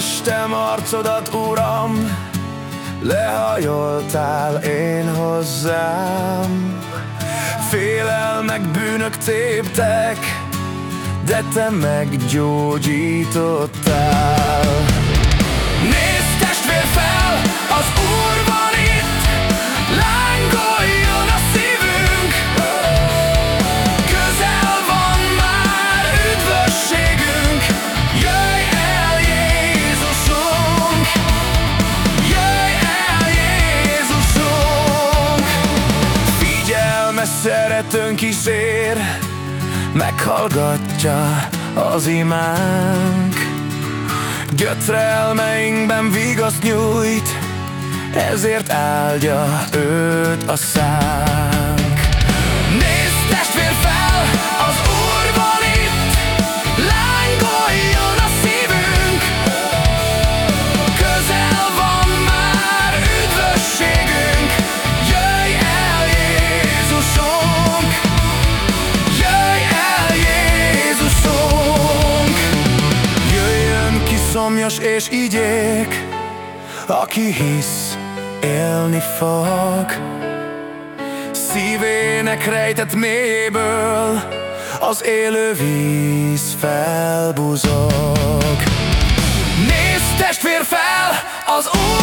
Kerestem arcodat, Uram Lehajoltál én hozzám. Félelmek, bűnök téptek De te meggyógyítottál. Nézd testvér fel, az Úr Szeretőnk kísér Meghallgatja az imánk. Gyötrelmeinkben vigaszt nyújt Ezért áldja őt a szánk. Nézd testvér fel, az Úr szomjas és igyék Aki hisz, élni fog. Szívének rejtett mélyből Az élő víz felbuzog. Nézd testvér fel, az Úr